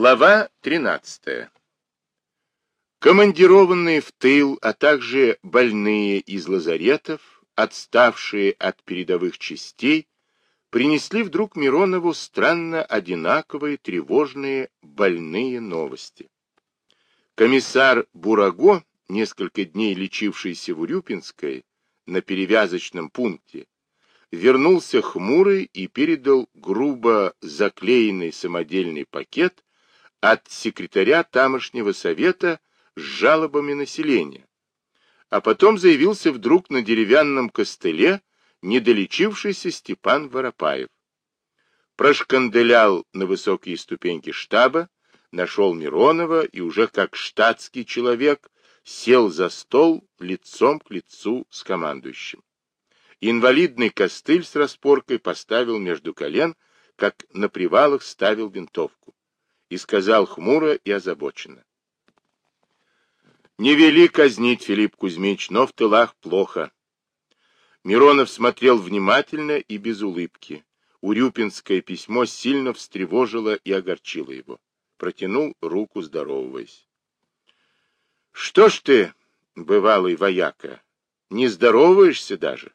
Глава 13. Командированные в тыл, а также больные из лазаретов, отставшие от передовых частей, принесли вдруг Миронову странно одинаковые, тревожные, больные новости. Комиссар Бураго, несколько дней лечившийся в Урюпинской, на перевязочном пункте, вернулся хмурый и передал грубо заклеенный самодельный пакет от секретаря тамошнего совета с жалобами населения, а потом заявился вдруг на деревянном костыле недолечившийся Степан Воропаев. Прошканделял на высокие ступеньки штаба, нашел Миронова и уже как штатский человек сел за стол лицом к лицу с командующим. Инвалидный костыль с распоркой поставил между колен, как на привалах ставил винтовку и сказал хмуро и озабоченно. Не вели казнить, Филипп Кузьмич, но в тылах плохо. Миронов смотрел внимательно и без улыбки. Урюпинское письмо сильно встревожило и огорчило его. Протянул руку, здороваясь. — Что ж ты, бывалый вояка, не здороваешься даже?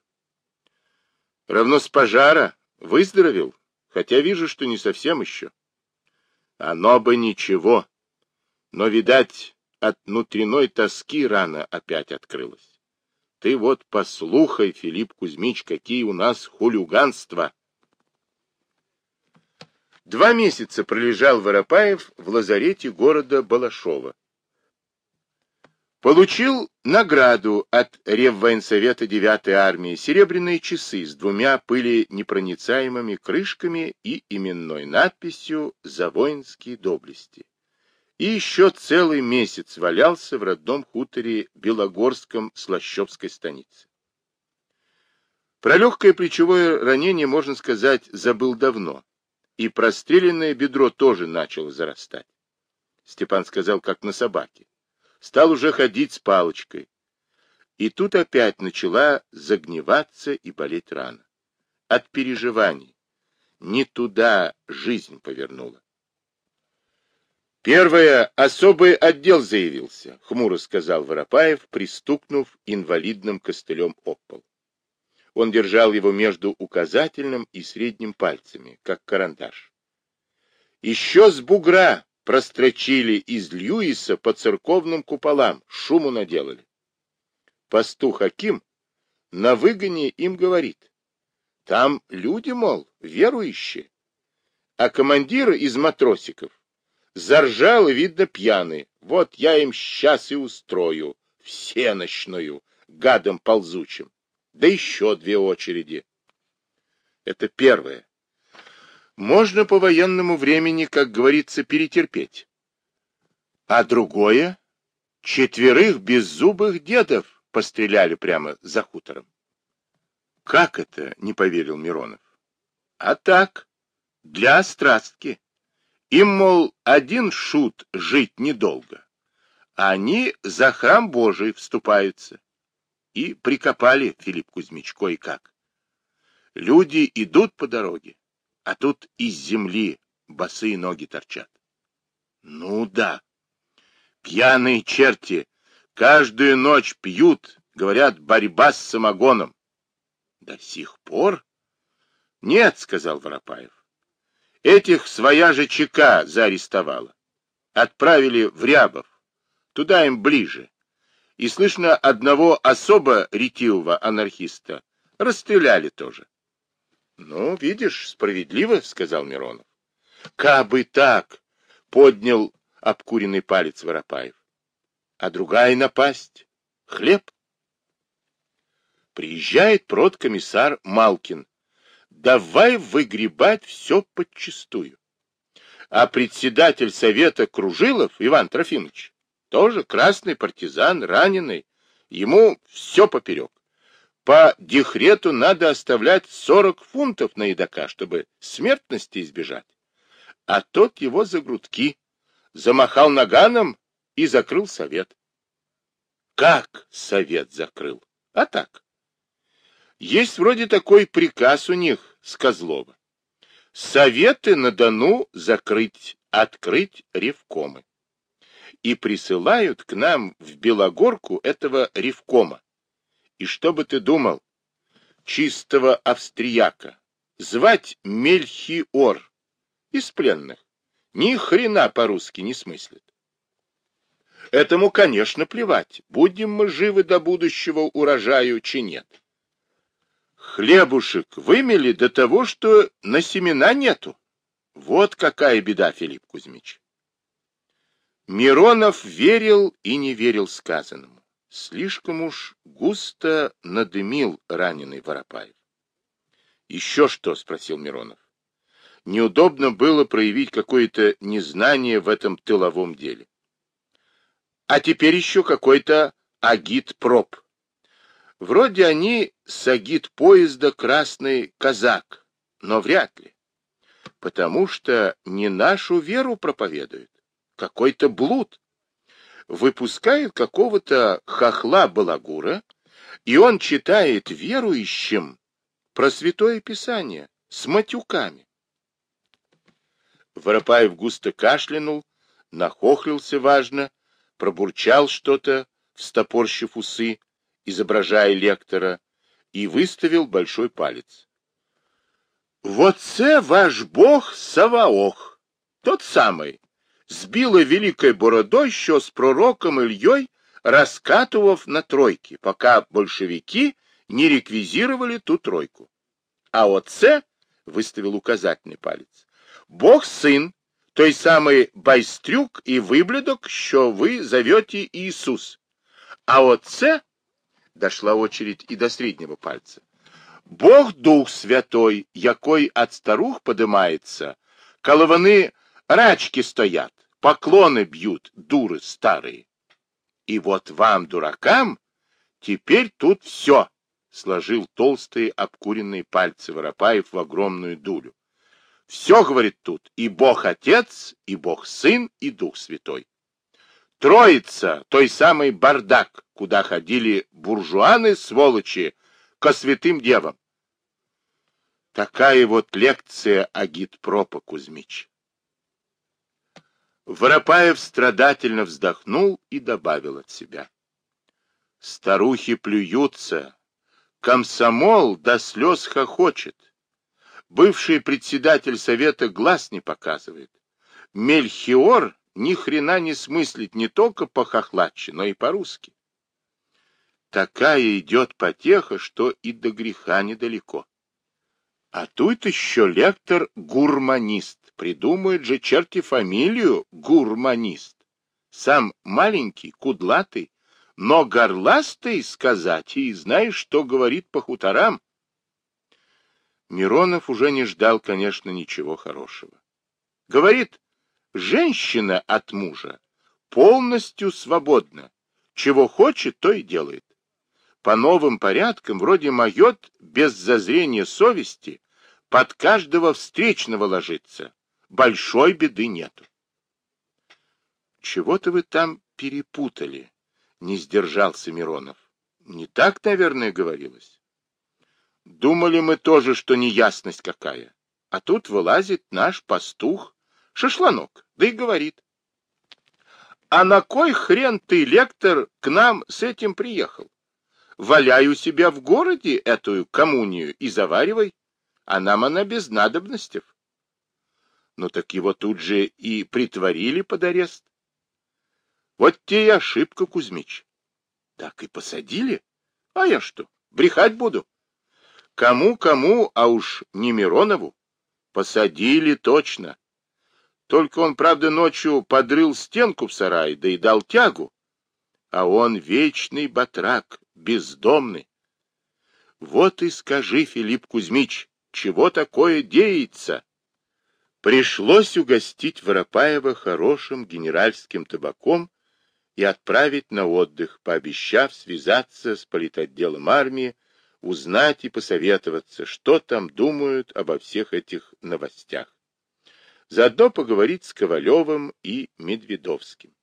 — Равно с пожара. Выздоровел, хотя вижу, что не совсем еще. — оно бы ничего. Но, видать, от внутренной тоски рано опять открылась. Ты вот послухай, Филипп Кузьмич, какие у нас хулиганства. Два месяца пролежал Воропаев в лазарете города Балашова. Получил награду от Реввоенсовета 9-й армии серебряные часы с двумя пыли-непроницаемыми крышками и именной надписью «За воинские доблести». И еще целый месяц валялся в родном хуторе Белогорском Слащевской станицы. Про легкое плечевое ранение, можно сказать, забыл давно. И простреленное бедро тоже начало зарастать. Степан сказал, как на собаке стал уже ходить с палочкой. И тут опять начала загниваться и болеть рана. От переживаний. Не туда жизнь повернула. Первое, особый отдел заявился, хмуро сказал Воропаев, пристукнув инвалидным костылем об пол. Он держал его между указательным и средним пальцами, как карандаш. Еще с бугра прострочили из Льюиса по церковным куполам, шуму наделали. Пастух Аким на выгоне им говорит, там люди, мол, верующие. А командир из матросиков заржал, видно, пьяный. Вот я им сейчас и устрою всеночную, гадом ползучим. Да еще две очереди. Это первое можно по военному времени, как говорится, перетерпеть. А другое — четверых беззубых дедов постреляли прямо за хутором. — Как это? — не поверил Миронов. — А так, для страстки. Им, мол, один шут жить недолго. Они за храм Божий вступаются. И прикопали Филипп Кузьмич кое-как. Люди идут по дороге, а тут из земли босые ноги торчат. Ну да, пьяные черти каждую ночь пьют, говорят, борьба с самогоном. До сих пор? Нет, сказал Воропаев. Этих своя же ЧК заарестовала. Отправили в Рябов. Туда им ближе. И слышно, одного особо ретивого анархиста расстреляли тоже. — Ну, видишь, справедливо, — сказал Миронов. — Кабы так, — поднял обкуренный палец Воропаев. — А другая напасть — хлеб. Приезжает продкомиссар Малкин. Давай выгребать все подчистую. А председатель совета Кружилов, Иван Трофимович, тоже красный партизан, раненый, ему все поперек. По декрету надо оставлять 40 фунтов на едока, чтобы смертности избежать. А тот его за грудки замахал наганом и закрыл совет. Как совет закрыл? А так. Есть вроде такой приказ у них с Козлова. Советы на Дону закрыть, открыть ревкомы. И присылают к нам в Белогорку этого ревкома. И что бы ты думал, чистого австрияка, звать Мельхиор из пленных, ни хрена по-русски не смыслит. Этому, конечно, плевать, будем мы живы до будущего урожаю, чи нет. Хлебушек вымели до того, что на семена нету. Вот какая беда, Филипп Кузьмич. Миронов верил и не верил сказанному. Слишком уж густо надымил раненый Воропаев. «Еще что?» — спросил Миронов. Неудобно было проявить какое-то незнание в этом тыловом деле. А теперь еще какой-то агит-проб. Вроде они с агит-поезда «Красный казак», но вряд ли. Потому что не нашу веру проповедуют, какой-то блуд. Выпускают какого-то хохла-балагура, и он читает верующим про Святое Писание с матюками. Воропаев густо кашлянул, нахохлился важно, пробурчал что-то, встопорщив усы, изображая лектора, и выставил большой палец. «Вот це ваш бог Саваох, тот самый, з білою великою бородой, що з пророком Ильей раскатывав на тройки, пока большевики не реквизировали ту тройку. А оце, выставил указательный палец, бог сын, той самий байстрюк і виблядок, що ви зовете Ісус. А оце, дошла очередь і до среднего пальца, Бог Дух Святой, якой от старух подымается, коли вони рачки стоят, поклоны бьют, дуры старые. И вот вам, дуракам, теперь тут все, сложил толстые обкуренные пальцы Воропаев в огромную дулю. Все, говорит тут, и Бог Отец, и Бог Сын, и Дух Святой. Троица, той самый бардак, куда ходили буржуаны, сволочи, ко святым девам. Такая вот лекция агитпропа Кузьмич. Воропаев страдательно вздохнул и добавил от себя. Старухи плюются, комсомол до слез хохочет. Бывший председатель совета глаз не показывает. Мельхиор ни хрена не смыслит не только по-хохлатче, но и по-русски. Такая идет потеха, что и до греха недалеко. А тут еще лектор гурманист. Придумает же черти фамилию гурманист. Сам маленький, кудлатый, но горластый сказать, и знаешь, что говорит по хуторам. Миронов уже не ждал, конечно, ничего хорошего. Говорит, женщина от мужа полностью свободна. Чего хочет, то и делает. По новым порядкам вроде моет без зазрения совести под каждого встречного ложится. Большой беды нету. Чего-то вы там перепутали, не сдержался Миронов. Не так, наверное, говорилось. Думали мы тоже, что неясность какая. А тут вылазит наш пастух, шашланок, да и говорит. А на кой хрен ты, лектор, к нам с этим приехал? Валяй у себя в городе эту коммунию и заваривай, а нам она без надобностей. Ну так его тут же и притворили под арест. Вот те и ошибка, Кузьмич. Так и посадили? А я что, брехать буду? Кому-кому, а уж не Миронову. Посадили точно. Только он, правда, ночью подрыл стенку в сарае, да и дал тягу. А он вечный батрак, бездомный. Вот и скажи, Филипп Кузьмич, чего такое деется? Пришлось угостить Воропаева хорошим генеральским табаком и отправить на отдых, пообещав связаться с политотделом армии узнать и посоветоваться, что там думают обо всех этих новостях. Заодно поговорить с Ковалевым и Медведовским.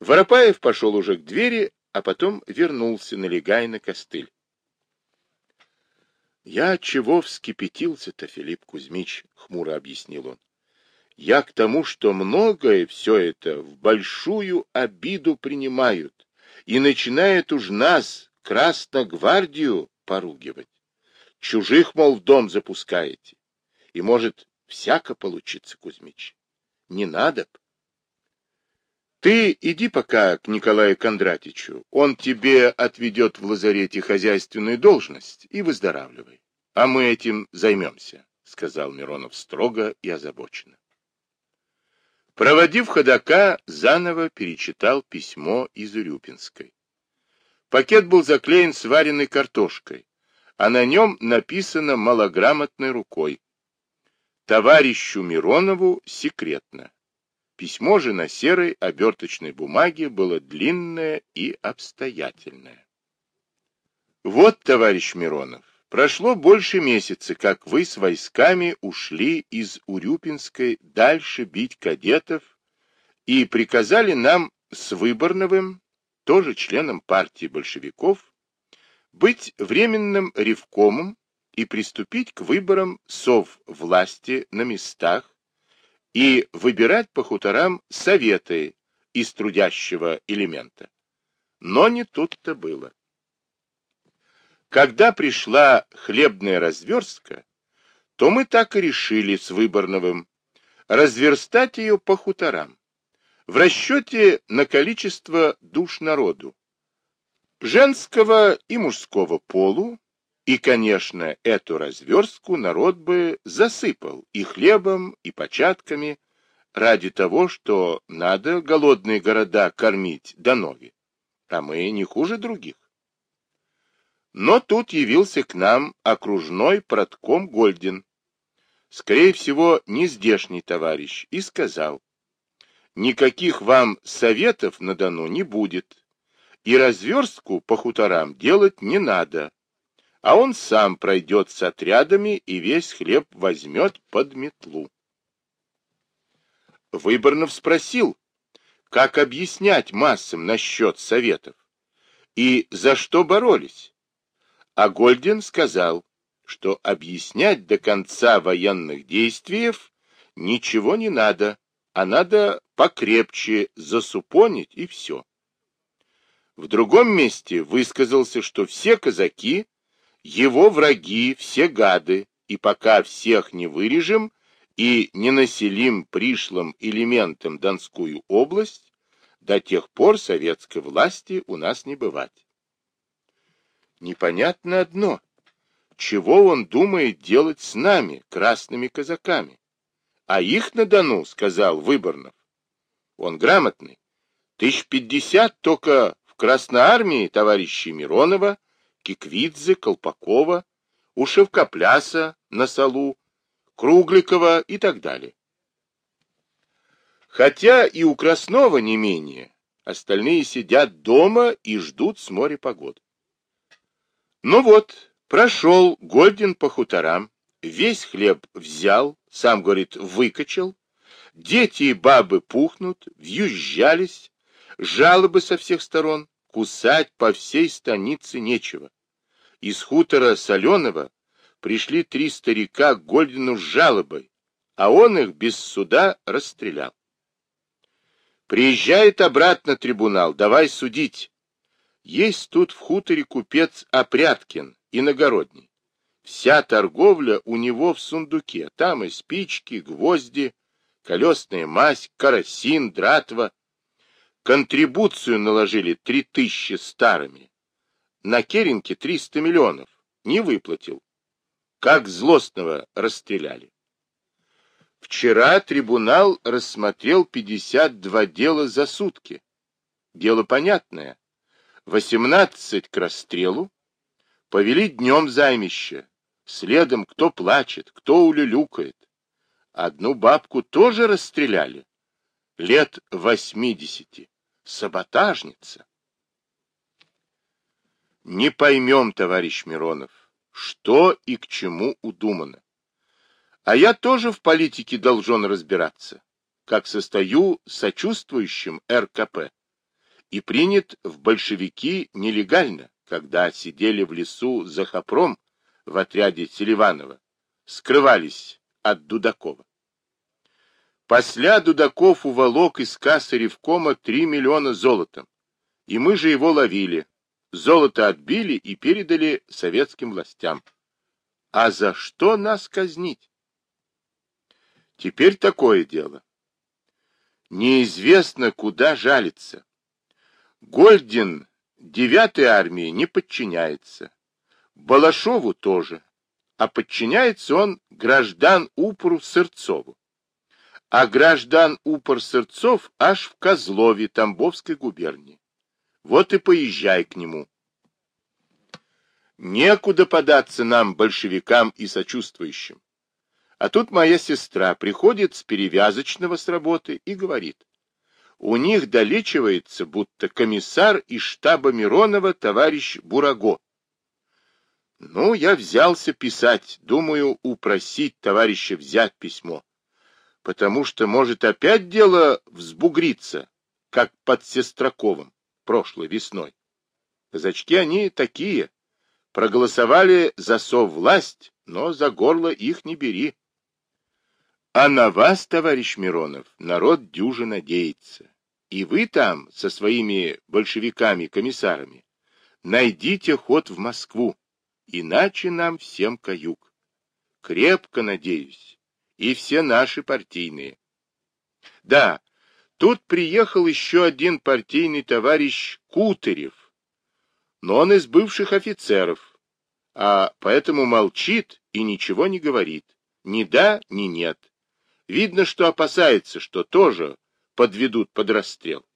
Воропаев пошел уже к двери, а потом вернулся, налегая на костыль. Я чего вскипятился-то, Филипп Кузьмич, хмуро объяснил он. Я к тому, что многое все это в большую обиду принимают и начинают уж нас, Красногвардию, поругивать. Чужих, мол, в дом запускаете. И может всяко получиться, Кузьмич. Не надо б. Ты иди пока к Николаю Кондратичу, он тебе отведет в лазарете хозяйственную должность и выздоравливай. А мы этим займемся, — сказал Миронов строго и озабоченно. Проводив ходока, заново перечитал письмо из Урюпинской. Пакет был заклеен сваренной картошкой, а на нем написано малограмотной рукой. Товарищу Миронову секретно. Письмо же на серой оберточной бумаге было длинное и обстоятельное. Вот, товарищ Миронов, прошло больше месяца, как вы с войсками ушли из Урюпинской дальше бить кадетов и приказали нам с Выборновым, тоже членом партии большевиков, быть временным ревкомом и приступить к выборам сов власти на местах, и выбирать по хуторам советы из трудящего элемента. Но не тут-то было. Когда пришла хлебная разверстка, то мы так и решили с Выборновым разверстать ее по хуторам, в расчете на количество душ народу, женского и мужского полу, и, конечно, эту разверстку народ бы засыпал и хлебом, и початками, ради того, что надо голодные города кормить до ноги, а мы не хуже других. Но тут явился к нам окружной протком Гольдин, скорее всего, не здешний товарищ, и сказал, никаких вам советов на Дону не будет, и разверстку по хуторам делать не надо, а он сам пройдет с отрядами и весь хлеб возьмет под метлу. Выборнов спросил, как объяснять массам насчет советов и за что боролись. А Гольдин сказал, что объяснять до конца военных действий ничего не надо, а надо покрепче засупонить и все. В другом месте высказался, что все казаки его враги все гады, и пока всех не вырежем и не населим пришлым элементом Донскую область, до тех пор советской власти у нас не бывать. Непонятно одно, чего он думает делать с нами, красными казаками. А их на Дону, сказал Выборнов. Он грамотный. Тысяч пятьдесят только в Красной армии товарища Миронова, Киквидзе, Колпакова, у Шевкопляса на Салу, Кругликова и так далее. Хотя и у Краснова не менее, остальные сидят дома и ждут с моря погод. Ну вот, прошел Гольдин по хуторам, весь хлеб взял, сам, говорит, выкачал, дети и бабы пухнут, вьюзжались, жалобы со всех сторон, кусать по всей станице нечего. Из хутора Соленого пришли три старика к Гольдину с жалобой, а он их без суда расстрелял. Приезжает обратно трибунал, давай судить. Есть тут в хуторе купец Опряткин, иногородний. Вся торговля у него в сундуке. Там и спички, гвозди, колесная мазь, карасин, дратва. Контрибуцию наложили три тысячи старыми. На Керенке 300 миллионов. Не выплатил. Как злостного расстреляли. Вчера трибунал рассмотрел 52 дела за сутки. Дело понятное. 18 к расстрелу. Повели днем займище. Следом кто плачет, кто улюлюкает. Одну бабку тоже расстреляли. Лет 80 саботажница. Не поймем, товарищ Миронов, что и к чему удумано. А я тоже в политике должен разбираться, как состою сочувствующим РКП и принят в большевики нелегально, когда сидели в лесу за Хопром в отряде Селиванова скрывались от Дудакова. После Дудаков уволок из кассы Ревкома 3 миллиона золотом, и мы же его ловили. Золото отбили и передали советским властям. А за что нас казнить? Теперь такое дело. Неизвестно, куда жалиться. Гольдин девятой армии не подчиняется. Балашову тоже. А подчиняется он граждан Упору Сырцову а граждан Упор Сырцов аж в Козлове Тамбовской губернии. Вот и поезжай к нему. Некуда податься нам, большевикам и сочувствующим. А тут моя сестра приходит с перевязочного с работы и говорит. У них долечивается, будто комиссар из штаба Миронова товарищ Бураго. Ну, я взялся писать, думаю, упросить товарища взять письмо потому что может опять дело взбугриться, как под Сестраковым прошлой весной. Казачки они такие, проголосовали за совласть, но за горло их не бери. А на вас, товарищ Миронов, народ дюже надеется. И вы там, со своими большевиками-комиссарами, найдите ход в Москву, иначе нам всем каюк. Крепко надеюсь, и все наши партийные. Да, тут приехал еще один партийный товарищ Кутырев, но он из бывших офицеров, а поэтому молчит и ничего не говорит, ни да, ни нет. Видно, что опасается, что тоже подведут под расстрел.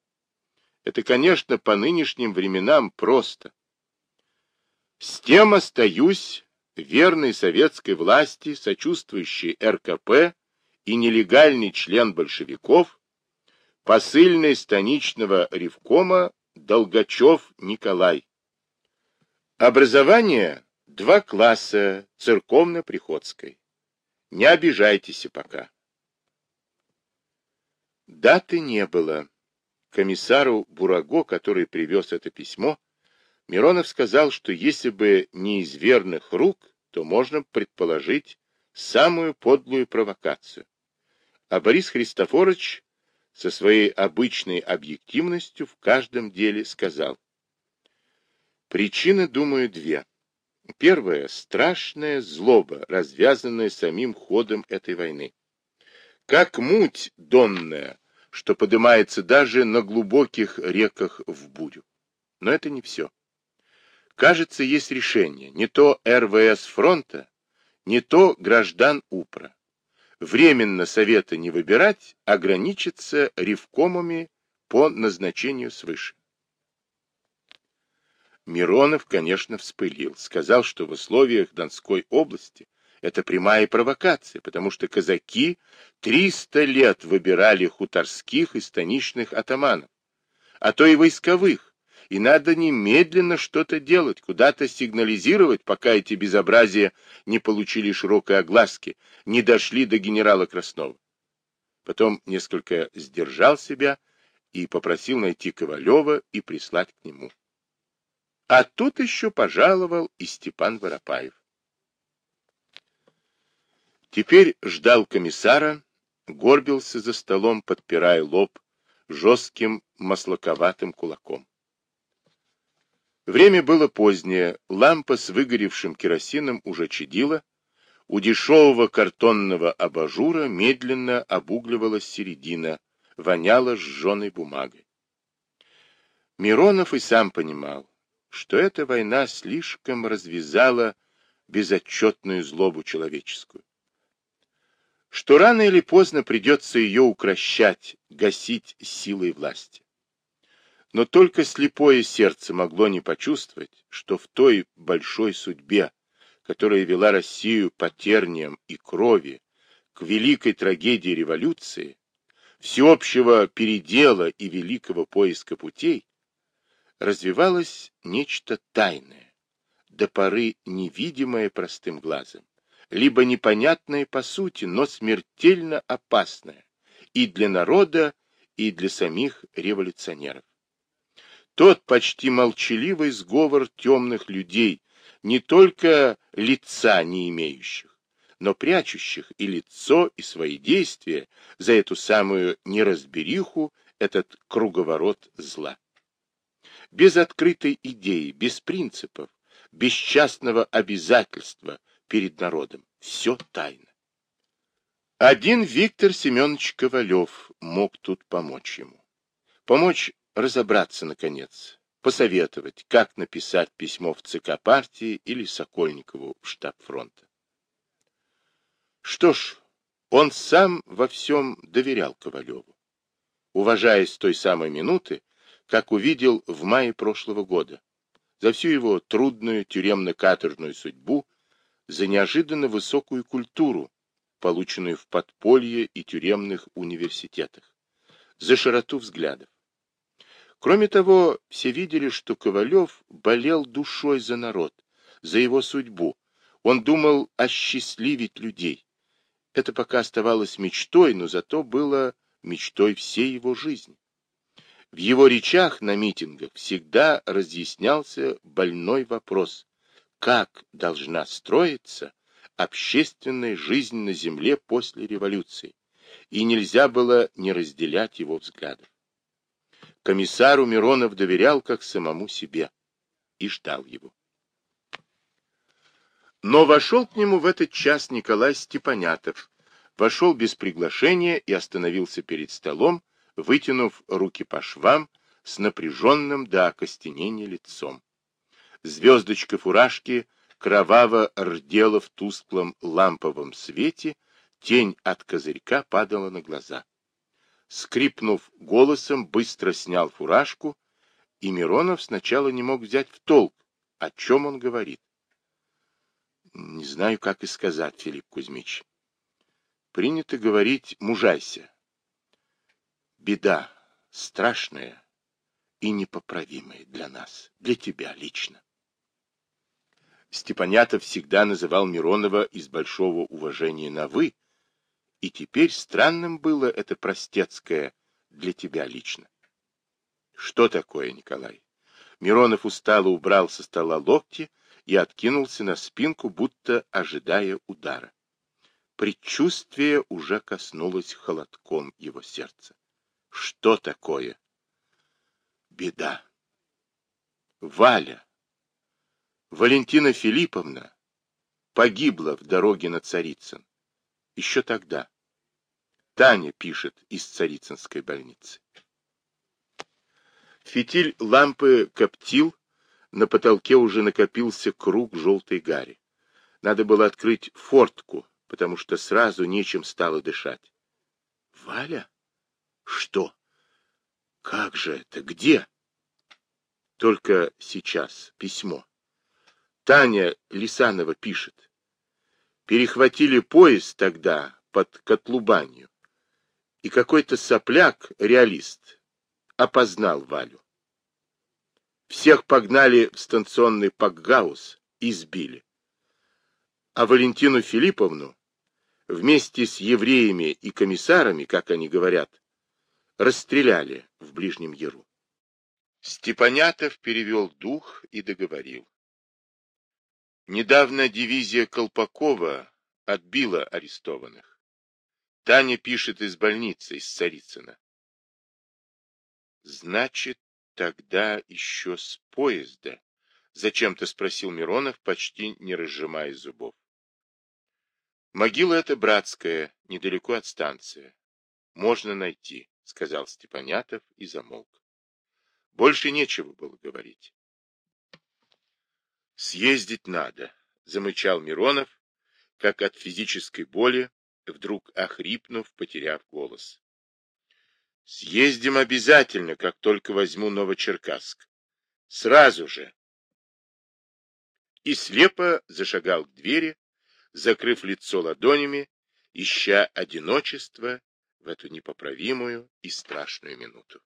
Это, конечно, по нынешним временам просто. С тем остаюсь верный советской власти, сочувствующий РКП и нелегальный член большевиков, посыльный станичного ревкома Долгачев Николай. Образование – два класса церковно-приходской. Не обижайтесь пока. Даты не было. Комиссару Бураго, который привез это письмо, Миронов сказал, что если бы не из верных рук, то можно предположить самую подлую провокацию. А Борис Христофорович со своей обычной объективностью в каждом деле сказал. Причины, думаю, две. Первая – страшная злоба, развязанная самим ходом этой войны. Как муть донная, что поднимается даже на глубоких реках в бурю. Но это не все. Кажется, есть решение. Не то РВС фронта, не то граждан УПРА. Временно совета не выбирать, ограничиться ревкомами по назначению свыше. Миронов, конечно, вспылил. Сказал, что в условиях Донской области это прямая провокация, потому что казаки 300 лет выбирали хуторских и станичных атаманов, а то и войсковых, и надо немедленно что-то делать, куда-то сигнализировать, пока эти безобразия не получили широкой огласки, не дошли до генерала Краснова. Потом несколько сдержал себя и попросил найти Ковалева и прислать к нему. А тут еще пожаловал и Степан Воропаев. Теперь ждал комиссара, горбился за столом, подпирая лоб жестким маслаковатым кулаком. Время было позднее, лампа с выгоревшим керосином уже чадила, у дешевого картонного абажура медленно обугливалась середина, воняла сжженной бумагой. Миронов и сам понимал, что эта война слишком развязала безотчетную злобу человеческую. Что рано или поздно придется ее укращать, гасить силой власти. Но только слепое сердце могло не почувствовать, что в той большой судьбе, которая вела Россию по терниям и крови к великой трагедии революции, всеобщего передела и великого поиска путей, развивалось нечто тайное, до поры невидимое простым глазом, либо непонятное по сути, но смертельно опасное и для народа, и для самих революционеров. Тот почти молчаливый сговор темных людей, не только лица не имеющих, но прячущих и лицо, и свои действия за эту самую неразбериху, этот круговорот зла. Без открытой идеи, без принципов, без частного обязательства перед народом. Все тайно. Один Виктор Семенович Ковалев мог тут помочь ему. Помочь разобраться, наконец, посоветовать, как написать письмо в ЦК партии или Сокольникову в штаб фронта. Что ж, он сам во всем доверял Ковалеву, уважая с той самой минуты, как увидел в мае прошлого года, за всю его трудную тюремно-каторжную судьбу, за неожиданно высокую культуру, полученную в подполье и тюремных университетах, за широту взглядов. Кроме того, все видели, что Ковалев болел душой за народ, за его судьбу. Он думал осчастливить людей. Это пока оставалось мечтой, но зато было мечтой всей его жизни. В его речах на митингах всегда разъяснялся больной вопрос, как должна строиться общественная жизнь на земле после революции, и нельзя было не разделять его взглядов. Комиссару Миронов доверял как самому себе и ждал его. Но вошел к нему в этот час Николай Степанятов, вошел без приглашения и остановился перед столом, вытянув руки по швам с напряженным до окостенения лицом. Звездочка фуражки кроваво рдела в тусклом ламповом свете, тень от козырька падала на глаза. Скрипнув голосом, быстро снял фуражку, и Миронов сначала не мог взять в толк, о чем он говорит. Не знаю, как и сказать, Филипп Кузьмич. Принято говорить «мужайся» беда страшная и непоправимая для нас, для тебя лично. Степанятов всегда называл Миронова из большого уважения на «вы», и теперь странным было это простецкое для тебя лично. Что такое, Николай? Миронов устало убрал со стола локти и откинулся на спинку, будто ожидая удара. Предчувствие уже коснулось холодком его сердца. Что такое? Беда. Валя. Валентина Филипповна погибла в дороге на Царицын. Еще тогда. Таня пишет из Царицынской больницы. Фитиль лампы коптил, на потолке уже накопился круг желтой гари. Надо было открыть фортку, потому что сразу нечем стало дышать. Валя? Что? Как же это? Где? Только сейчас письмо. Таня Лисанова пишет. Перехватили поезд тогда под Котлубанью. И какой-то сопляк, реалист, опознал Валю. Всех погнали в станционный Пакгаус и сбили. А Валентину Филипповну вместе с евреями и комиссарами, как они говорят, расстреляли в ближнем Яру. Степанятов перевел дух и договорил. Недавно дивизия Колпакова отбила арестованных. Таня пишет из больницы, из Царицына. Значит, тогда еще с поезда? Зачем-то спросил Миронов, почти не разжимая зубов. Могила эта братская, недалеко от станции. Можно найти. — сказал Степанятов и замолк. Больше нечего было говорить. «Съездить надо», — замычал Миронов, как от физической боли, вдруг охрипнув, потеряв голос. «Съездим обязательно, как только возьму Новочеркасск. Сразу же!» И слепо зашагал к двери, закрыв лицо ладонями, ища одиночества в эту непоправимую и страшную минуту.